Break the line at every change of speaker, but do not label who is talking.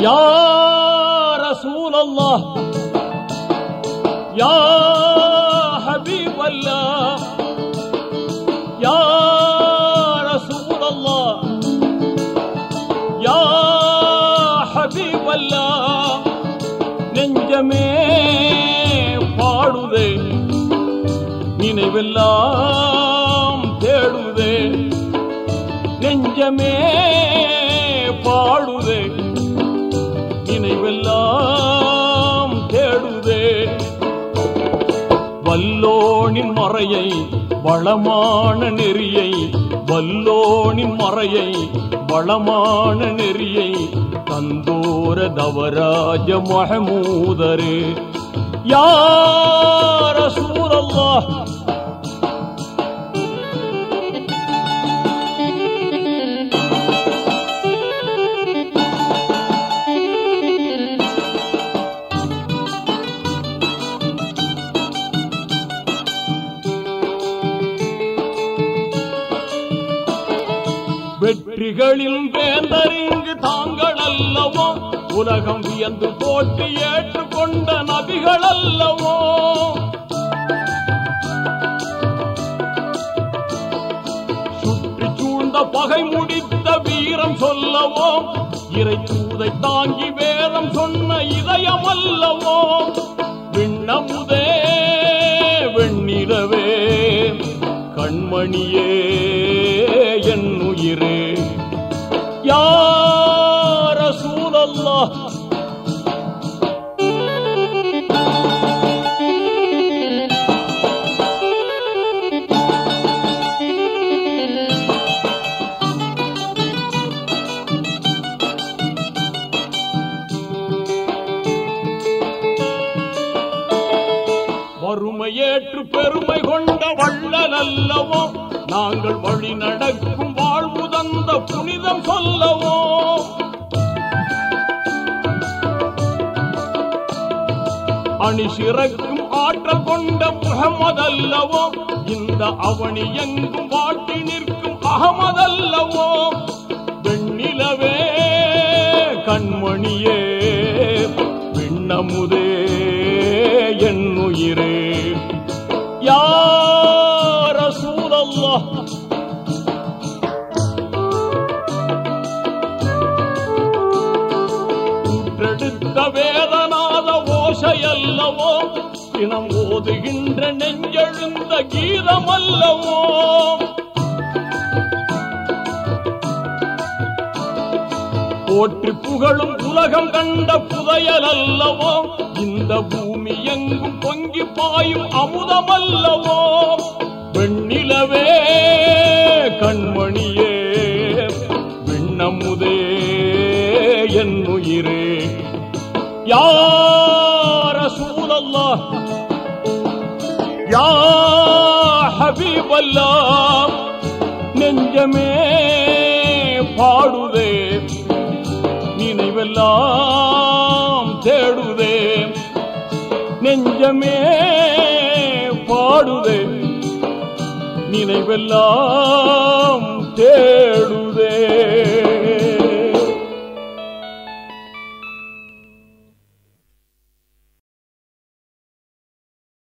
يا رسول الله يا حبيب الله يا رسول الله يا حبيب الله நெஞ்சமே பாடுதே நினைவெல்லாம் தேடுதே நெஞ்சமே வல்லோனின் மறையை வளமான நெறியை வல்லோனின் மறையை வளமான நெறியை தந்தோர தவராஜ மஹமூதரே. யார் சூழல்லாஹ் வெற்றிகளில் வேந்தரிங்கு தாங்கள் அல்லவோ உலகம் வியந்து போட்டு ஏற்றுக்கொண்ட நபிகள் அல்லவோ சுற்றி சூழ்ந்த பகை முடித்த வீரம் சொல்லவோ? இறை தூதை தாங்கி வேதம் சொன்ன இதயம் அல்லவோ விண்ணமுதே வறுமையேற்று பெருமை கொண்ட வள்ளல் அல்லவோ நாங்கள் வழி நடக்கும் வாழ்வு தந்த புனிதம் சொல்லவோ அணி சிறக்கும் ஆற்றல் கொண்ட முகமதல்லவோ இந்த அவனி எங்கும் வாட்டி நிற்கும் அகமதல்லவோ. வெண்ணிலவே கண்மணியே விண்ணமுதே என்னுயிரே யார சூழல்லா ஊற்றெடுத்த தினம் ஓதுகின்ற நெஞ்செழுந்த கீதமல்லவோ? போற்றி புகழும் உலகம் கண்ட புதையல் அல்லவோ இந்த பூமி எங்கும் பொங்கி பாயும் அமுதமல்லவோ? வெண்ணிலவே கண்மணியே விண்ணமுதே என் உயிரே யார சூழல்லா யா ஹபீபல்லா நெஞ்சமே பாடுதே நினைவெல்லாம் தேடுதே. நெஞ்சமே பாடுதே நினைவெல்லாம் தேடு.